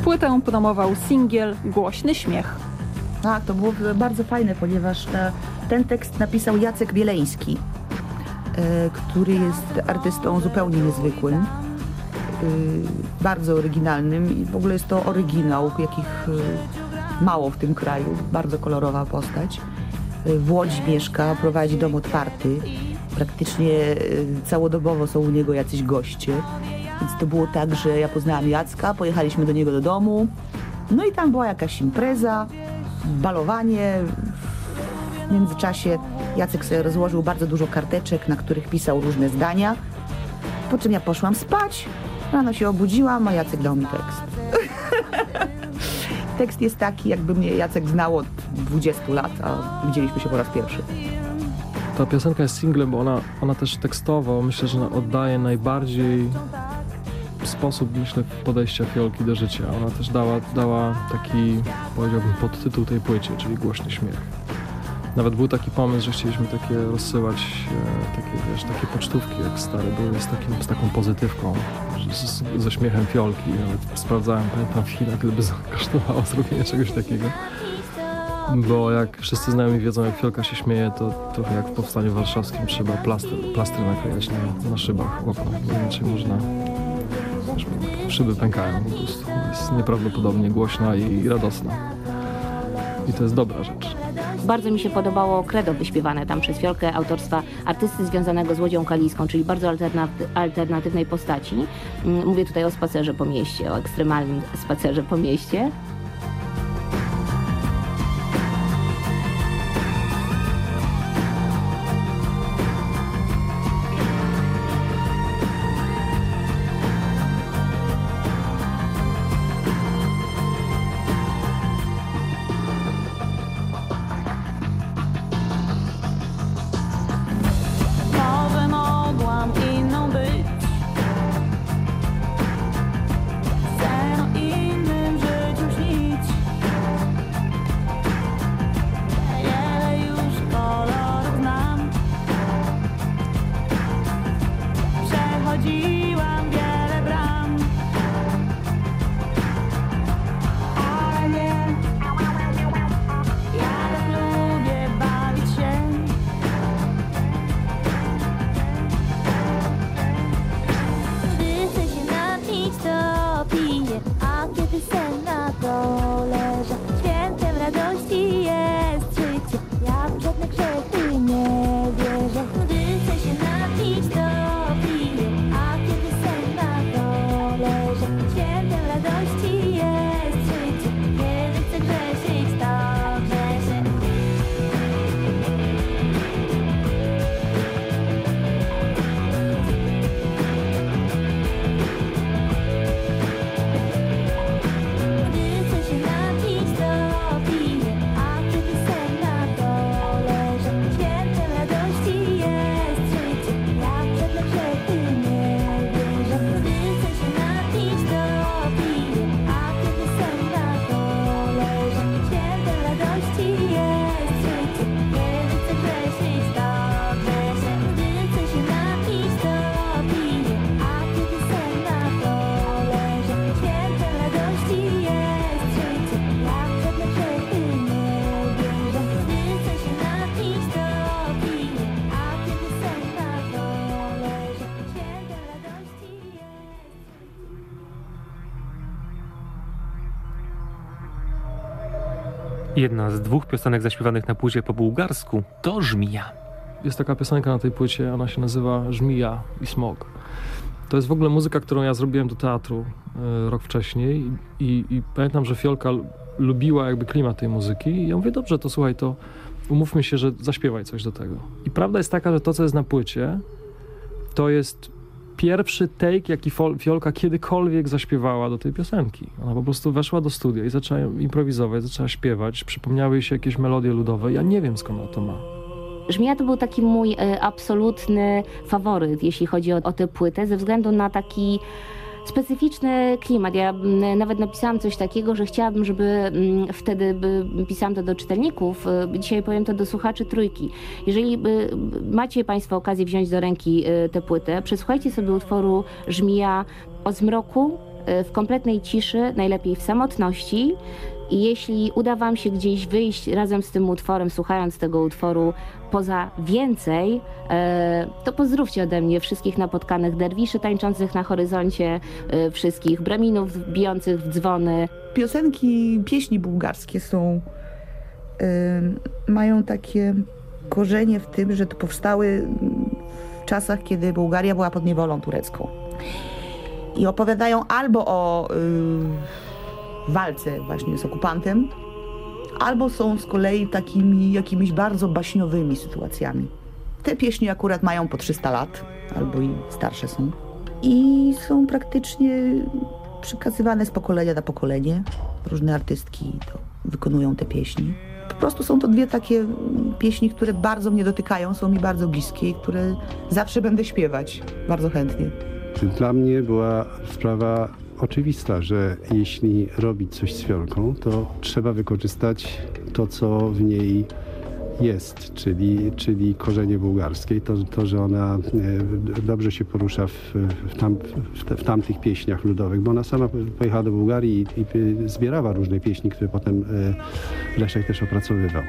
Płytę promował singiel Głośny Śmiech. Tak, to było bardzo fajne, ponieważ na, ten tekst napisał Jacek Bieleński, e, który jest artystą zupełnie niezwykłym, e, bardzo oryginalnym i w ogóle jest to oryginał, jakich e, mało w tym kraju, bardzo kolorowa postać. Y, W Łodzi mieszka, prowadzi dom otwarty. Praktycznie y, całodobowo są u niego jacyś goście. Więc to było tak, że ja poznałam Jacka, pojechaliśmy do niego do domu. No i tam była jakaś impreza, balowanie. W międzyczasie Jacek sobie rozłożył bardzo dużo karteczek, na których pisał różne zdania. Po czym ja poszłam spać, rano się obudziłam, a Jacek dał mi tekst. (laughs) tekst jest taki, jakby mnie Jacek znał od 20 lat, a widzieliśmy się po raz pierwszy. Ta piosenka jest singlem, bo ona, ona też tekstowo myślę, że oddaje najbardziej sposób, myślę, podejścia Fiolki do życia. Ona też dała, dała taki, powiedziałbym, podtytuł tej płycie, czyli Głośny Śmiech. Nawet był taki pomysł, że chcieliśmy takie rozsyłać, e, takie, wiesz, takie pocztówki jak stare były z, takim, z taką pozytywką, że z, ze śmiechem Fiolki. Nawet sprawdzałem, pamiętam chwilę, gdyby (laughs) kosztowało zrobienie czegoś takiego. Bo jak wszyscy znajomi wiedzą, jak Fiolka się śmieje, to trochę jak w Powstaniu Warszawskim trzeba plastry, plastry naklejać na, na szybach okna, inaczej można... Szyby pękają po prostu. Jest nieprawdopodobnie głośna i radosna. I to jest dobra rzecz. Bardzo mi się podobało credo wyśpiewane tam przez Fiolkę autorstwa artysty związanego z Łodzią Kaliską, czyli bardzo alternaty- alternatywnej postaci. Mm, Mówię tutaj o spacerze po mieście, o ekstremalnym spacerze po mieście. Jedna z dwóch piosenek zaśpiewanych na płycie po bułgarsku to Żmija. Jest taka piosenka na tej płycie, ona się nazywa Żmija i Smog. To jest w ogóle muzyka, którą ja zrobiłem do teatru e, rok wcześniej i, i pamiętam, że Fiolka lubiła jakby klimat tej muzyki i ja mówię, dobrze, to słuchaj, to umówmy się, że zaśpiewaj coś do tego. I prawda jest taka, że to, co jest na płycie, to jest pierwszy take, jaki Fiolka kiedykolwiek zaśpiewała do tej piosenki. Ona po prostu weszła do studia i zaczęła improwizować, zaczęła śpiewać, przypomniały jej się jakieś melodie ludowe. Ja nie wiem, skąd ona to ma. Żmija to był taki mój e, absolutny faworyt, jeśli chodzi o, o tę płytę, ze względu na taki specyficzny klimat. Ja nawet napisałam coś takiego, że chciałabym, żeby wtedy pisałam to do czytelników, e, dzisiaj powiem to do słuchaczy trójki. Jeżeli macie Państwo okazję wziąć do ręki e, tę płytę, przesłuchajcie sobie utworu Żmija o zmroku, e, w kompletnej ciszy, najlepiej w samotności, I jeśli uda Wam się gdzieś wyjść razem z tym utworem, słuchając tego utworu poza więcej, e, to pozdrówcie ode mnie wszystkich napotkanych derwiszy tańczących na horyzoncie, e, wszystkich braminów bijących w dzwony. Piosenki, pieśni bułgarskie są, y, mają takie korzenie w tym, że to powstały w czasach, kiedy Bułgaria była pod niewolą turecką. I opowiadają albo o walce właśnie z okupantem, albo są z kolei takimi jakimiś bardzo baśniowymi sytuacjami. Te pieśni akurat mają po 300 lat, albo i starsze są. I są praktycznie przekazywane z pokolenia na pokolenie. Różne artystki wykonują te pieśni. Po prostu są to dwie takie pieśni, które bardzo mnie dotykają, są mi bardzo bliskie i które zawsze będę śpiewać bardzo chętnie. Dla mnie była sprawa oczywista, że jeśli robić coś z fiolką, to trzeba wykorzystać to, co w niej jest, czyli, czyli korzenie bułgarskie, to, to że ona e, dobrze się porusza w, w, tam, w tamtych pieśniach ludowych, bo ona sama pojechała do Bułgarii i, i zbierała różne pieśni, które potem e, Leszek też opracowywał.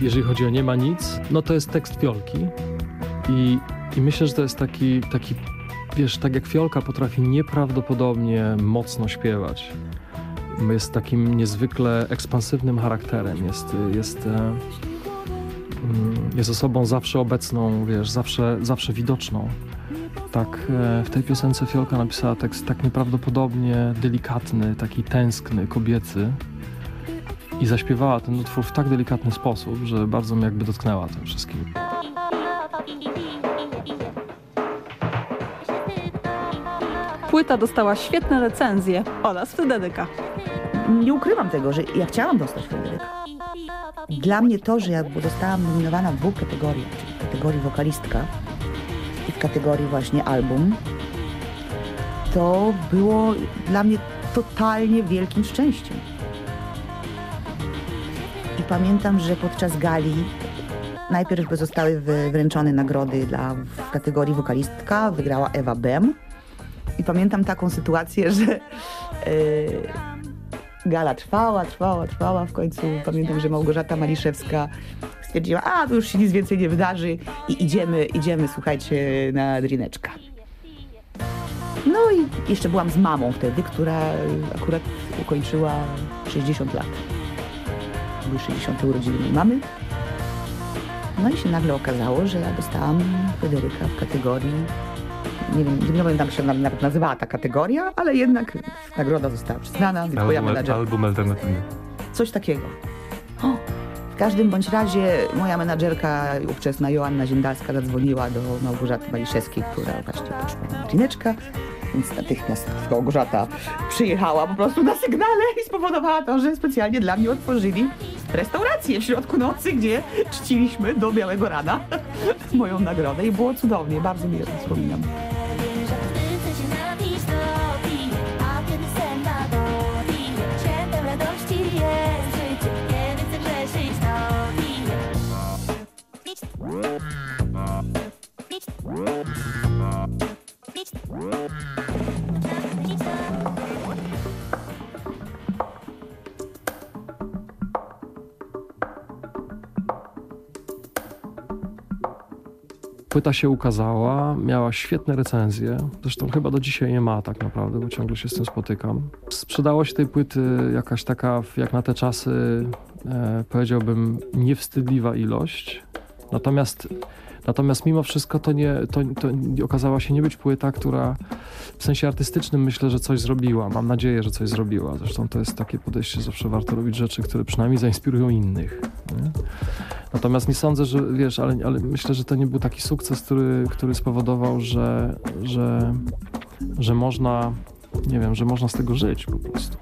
Jeżeli chodzi o Nie ma nic, no to jest tekst Fiolki i, i myślę, że to jest taki, taki, wiesz, tak jak Fiolka potrafi nieprawdopodobnie mocno śpiewać. Jest takim niezwykle ekspansywnym charakterem, jest, jest, e, mm, jest osobą zawsze obecną, wiesz, zawsze, zawsze widoczną. Tak, e, w tej piosence Fiolka napisała tekst tak nieprawdopodobnie delikatny, taki tęskny, kobiecy. I zaśpiewała ten utwór w tak delikatny sposób, że bardzo mnie jakby dotknęła tym wszystkim. Płyta dostała świetne recenzje oraz Fryderyka. Nie ukrywam tego, że ja chciałam dostać Fryderyka. Dla mnie to, że ja zostałam nominowana w dwóch kategoriach, czyli w kategorii wokalistka i w kategorii właśnie album, to było dla mnie totalnie wielkim szczęściem. Pamiętam, że podczas gali najpierw zostały wręczone nagrody dla, w kategorii wokalistka, wygrała Ewa Bem. I pamiętam taką sytuację, że yy, gala trwała, trwała, trwała. W końcu pamiętam, że Małgorzata Maliszewska stwierdziła, a tu już się nic więcej nie wydarzy i idziemy, idziemy, słuchajcie, na drineczka. No i jeszcze byłam z mamą wtedy, która akurat ukończyła 60 lat. Były 60 urodziny mojej mamy. No i się nagle okazało, że ja dostałam Fryderyka w kategorii nie wiem, nie pamiętam jak się na- nawet nazywała ta kategoria, ale jednak nagroda została przyznana, Album, menadżerka album alternatywny. Coś takiego. O, w każdym bądź razie moja menadżerka ówczesna Joanna Ziendalska zadzwoniła do Małgorzaty Maliszewskiej, która właśnie poszła na drineczka, więc natychmiast Małgorzata przyjechała po prostu na sygnale i spowodowała to, że specjalnie dla mnie otworzyli restaurację w środku nocy, gdzie czciliśmy do białego rana (laughs) moją nagrodę i było cudownie, bardzo mi wspominam. Płyta się ukazała, miała świetne recenzje. Zresztą chyba do dzisiaj nie ma tak naprawdę, bo ciągle się z tym spotykam. Sprzedało się tej płyty jakaś taka, jak na te czasy, e, powiedziałbym, niewstydliwa ilość. Natomiast, natomiast mimo wszystko to, nie, to, to okazała się nie być płyta, która w sensie artystycznym myślę, że coś zrobiła. Mam nadzieję, że coś zrobiła. Zresztą to jest takie podejście, zawsze warto robić rzeczy, które przynajmniej zainspirują innych. Nie? Natomiast nie sądzę, że wiesz, ale, ale myślę, że to nie był taki sukces, który, który spowodował, że, że, że można, nie wiem, że można z tego żyć po prostu.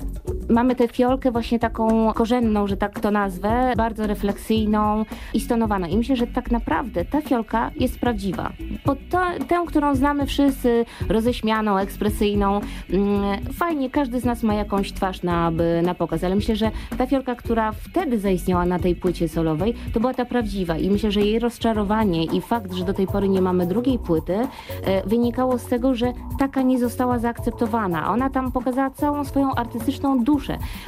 Mamy tę fiolkę właśnie taką korzenną, że tak to nazwę, bardzo refleksyjną i stonowaną. I myślę, że tak naprawdę ta fiolka jest prawdziwa. Bo to, tę, którą znamy wszyscy, roześmianą, ekspresyjną, mm, fajnie, każdy z nas ma jakąś twarz na, na pokaz, ale myślę, że ta fiolka, która wtedy zaistniała na tej płycie solowej, to była ta prawdziwa. I myślę, że jej rozczarowanie i fakt, że do tej pory nie mamy drugiej płyty, e, wynikało z tego, że taka nie została zaakceptowana. Ona tam pokazała całą swoją artystyczną duszę.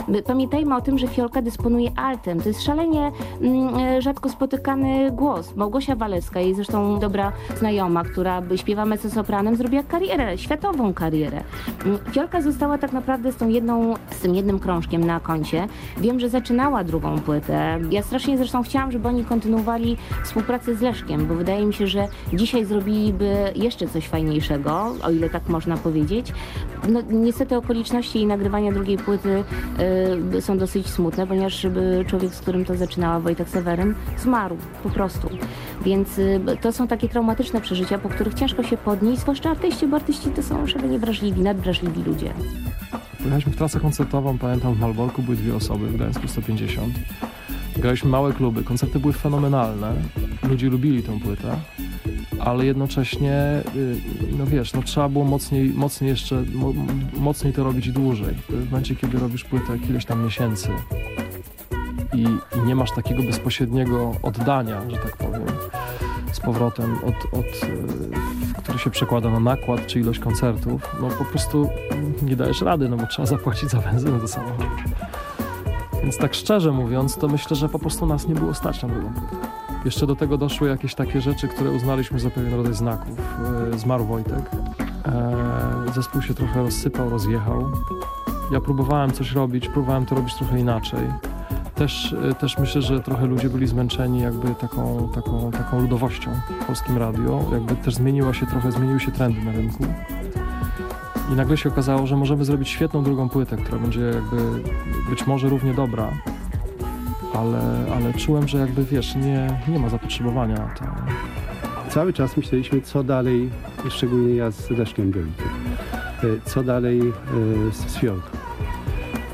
My Pamiętajmy o tym, że Fiolka dysponuje altem. To jest szalenie mm, e, rzadko spotykany głos. Małgosia Walewska, jej zresztą dobra znajoma, która śpiewa mezzosopranem, zrobiła karierę, światową karierę. Mm, Fiolka została tak naprawdę z tą jedną, z tym jednym krążkiem na koncie. Wiem, że zaczynała drugą płytę. Ja strasznie zresztą chciałam, żeby oni kontynuowali współpracę z Leszkiem, bo wydaje mi się, że dzisiaj zrobiliby jeszcze coś fajniejszego, o ile tak można powiedzieć. No, niestety okoliczności i nagrywania drugiej płyty y, są dosyć smutne, ponieważ y, człowiek, z którym to zaczynała, Wojtek Seweryn, zmarł po prostu. Więc y, to są takie traumatyczne przeżycia, po których ciężko się podnieść, zwłaszcza artyści, bo artyści to są szalenie wrażliwi, nadwrażliwi ludzie. Pojechaliśmy w trasę koncertową, pamiętam w Malborku były dwie osoby, w Gdańsku 150. Graliśmy małe kluby, koncerty były fenomenalne, ludzie lubili tę płytę, ale jednocześnie, y, no wiesz, no trzeba było mocniej, mocniej jeszcze, mo, mocniej to robić dłużej. W momencie, kiedy robisz płytę ileś tam miesięcy i, i nie masz takiego bezpośredniego oddania, że tak powiem, z powrotem, od, od, y, który się przekłada na nakład czy ilość koncertów, no po prostu nie dajesz rady, no bo trzeba zapłacić za benzynę do samochodu. Więc tak szczerze mówiąc, to myślę, że po prostu nas nie było stać na drugą płytę. Jeszcze do tego doszły jakieś takie rzeczy, które uznaliśmy za pewien rodzaj znaków. E, Zmarł Wojtek. E, Zespół się trochę rozsypał, rozjechał. Ja próbowałem coś robić, próbowałem to robić trochę inaczej. Też, y, też myślę, że trochę ludzie byli zmęczeni jakby taką, taką, taką ludowością w polskim radio. Jakby też zmieniła się trochę, zmieniły się trendy na rynku. I nagle się okazało, że możemy zrobić świetną drugą płytę, która będzie jakby być może równie dobra, ale, ale czułem, że jakby wiesz, nie, nie ma zapotrzebowania to. Cały czas myśleliśmy, co dalej, szczególnie ja z Leszkiem Biolikiem, e, co dalej e, z Fiolką.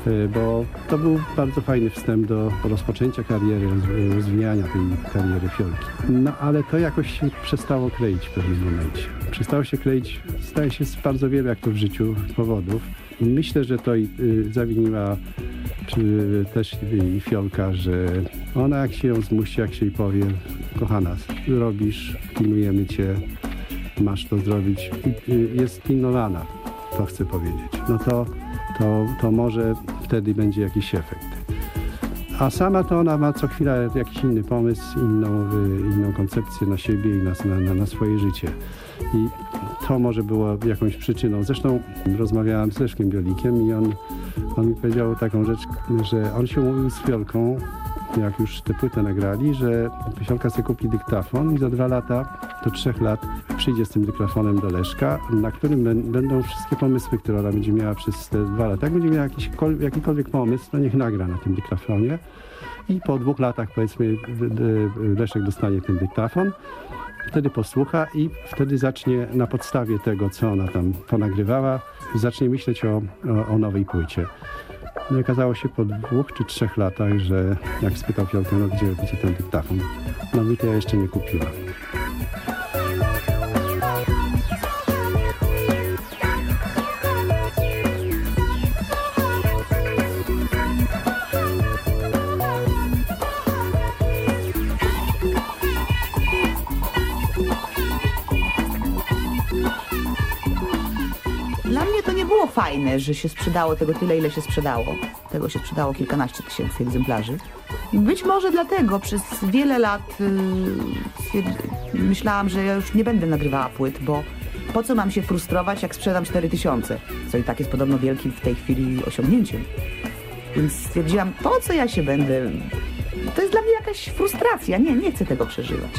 E, Bo to był bardzo fajny wstęp do rozpoczęcia kariery, roz- rozwijania tej kariery Fiolki. No ale to jakoś przestało kleić w pewnym momencie. Przestało się kleić, staje się z bardzo wiele, jak to w życiu, powodów. Myślę, że to zawiniła czy też i Fiolka, że ona jak się ją zmusi, jak się jej powie, kochana, robisz, pilnujemy cię, masz to zrobić, y, jest pilnowana, to chcę powiedzieć. No to, to, to może wtedy będzie jakiś efekt. A sama to ona ma co chwilę jakiś inny pomysł, inną, y, inną koncepcję na siebie i na, na, na swoje życie. I to może było jakąś przyczyną. Zresztą rozmawiałem z Leszkiem Biolikiem i on, on mi powiedział taką rzecz, że on się umówił z Fiolką, jak już tę płytę nagrali, że Fiolka sobie kupi dyktafon i za dwa lata, do trzech lat przyjdzie z tym dyktafonem do Leszka, na którym bę- będą wszystkie pomysły, które ona będzie miała przez te dwa lata. Jak będzie miała jakiś, jakikolwiek pomysł, to niech nagra na tym dyktafonie. I po dwóch latach, powiedzmy, Leszek dostanie ten dyktafon, wtedy posłucha i wtedy zacznie na podstawie tego, co ona tam ponagrywała, zacznie myśleć o, o, o nowej płycie. No i okazało się po dwóch czy trzech latach, że jak spytał Fiolkę, no gdzie, gdzie ten dyktafon? No mi to ja jeszcze nie kupiła. Fajne, że się sprzedało tego tyle, ile się sprzedało. Tego się sprzedało kilkanaście tysięcy egzemplarzy. Być może dlatego przez wiele lat yy, myślałam, że ja już nie będę nagrywała płyt, bo po co mam się frustrować, jak sprzedam 4 tysiące, co i tak jest podobno wielkim w tej chwili osiągnięciem. Więc stwierdziłam, po co ja się będę... To jest dla mnie jakaś frustracja, nie, nie chcę tego przeżywać.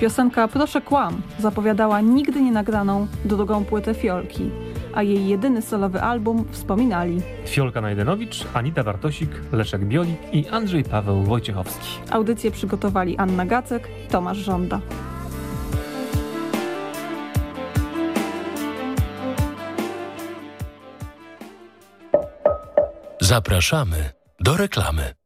Piosenka Proszę kłam zapowiadała nigdy nie nagraną drugą płytę Fiolki, a jej jedyny solowy album wspominali. Fiolka Najdenowicz, Anita Bartosik, Leszek Biolik i Andrzej Paweł Wojciechowski. Audycję przygotowali Anna Gacek i Tomasz Żąda. Zapraszamy do reklamy.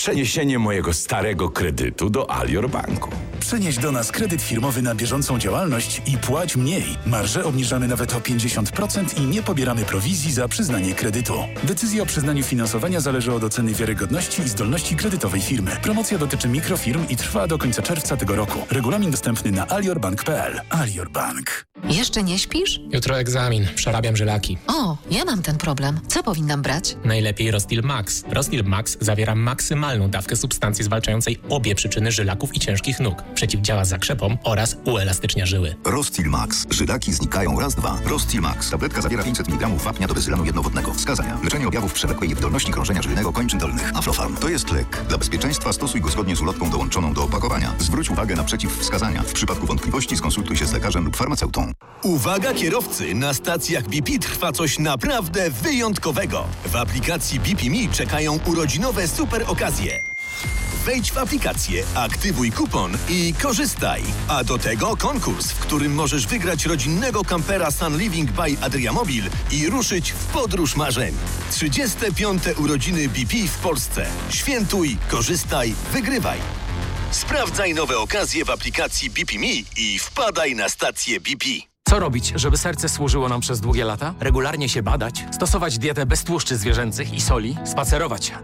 przeniesienie mojego starego kredytu do Alior Banku. Przenieś do nas kredyt firmowy na bieżącą działalność i płać mniej. Marże obniżamy nawet o 50% i nie pobieramy prowizji za przyznanie kredytu. Decyzja o przyznaniu finansowania zależy od oceny wiarygodności i zdolności kredytowej firmy. Promocja dotyczy mikrofirm i trwa do końca czerwca tego roku. Regulamin dostępny na aliorbank.pl. Alior Bank. Jeszcze nie śpisz? Jutro egzamin, przerabiam żylaki. O, ja mam ten problem. Co powinnam brać? Najlepiej Rostil Max. Rostil Max zawiera maksymalnie maksymalną dawkę substancji zwalczającej obie przyczyny żylaków i ciężkich nóg. Przeciwdziała zakrzepom oraz uelastycznia żyły. Rostil Max. Żylaki znikają raz, dwa. Rostil Max. Tabletka zawiera 500 mg wapnia do bezylanu jednowodnego. Wskazania. Leczenie objawów przewlekłej niewydolności krążenia żylnego kończyn dolnych. Aflofarm. To jest lek. Dla bezpieczeństwa stosuj go zgodnie z ulotką dołączoną do opakowania. Zwróć uwagę na przeciwwskazania. W przypadku wątpliwości skonsultuj się z lekarzem lub farmaceutą. Uwaga kierowcy, na stacjach BP trwa coś naprawdę wyjątkowego. W aplikacji BP Me czekają urodzinowe super okazje. Wejdź w aplikację, aktywuj kupon i korzystaj. A do tego konkurs, w którym możesz wygrać rodzinnego kampera Sun Living by Adriamobil i ruszyć w podróż marzeń. 35. urodziny BP w Polsce. Świętuj, korzystaj, wygrywaj. Sprawdzaj nowe okazje w aplikacji BP Me i wpadaj na stację BP. Co robić, żeby serce służyło nam przez długie lata? Regularnie się badać, stosować dietę bez tłuszczy zwierzęcych i soli, spacerować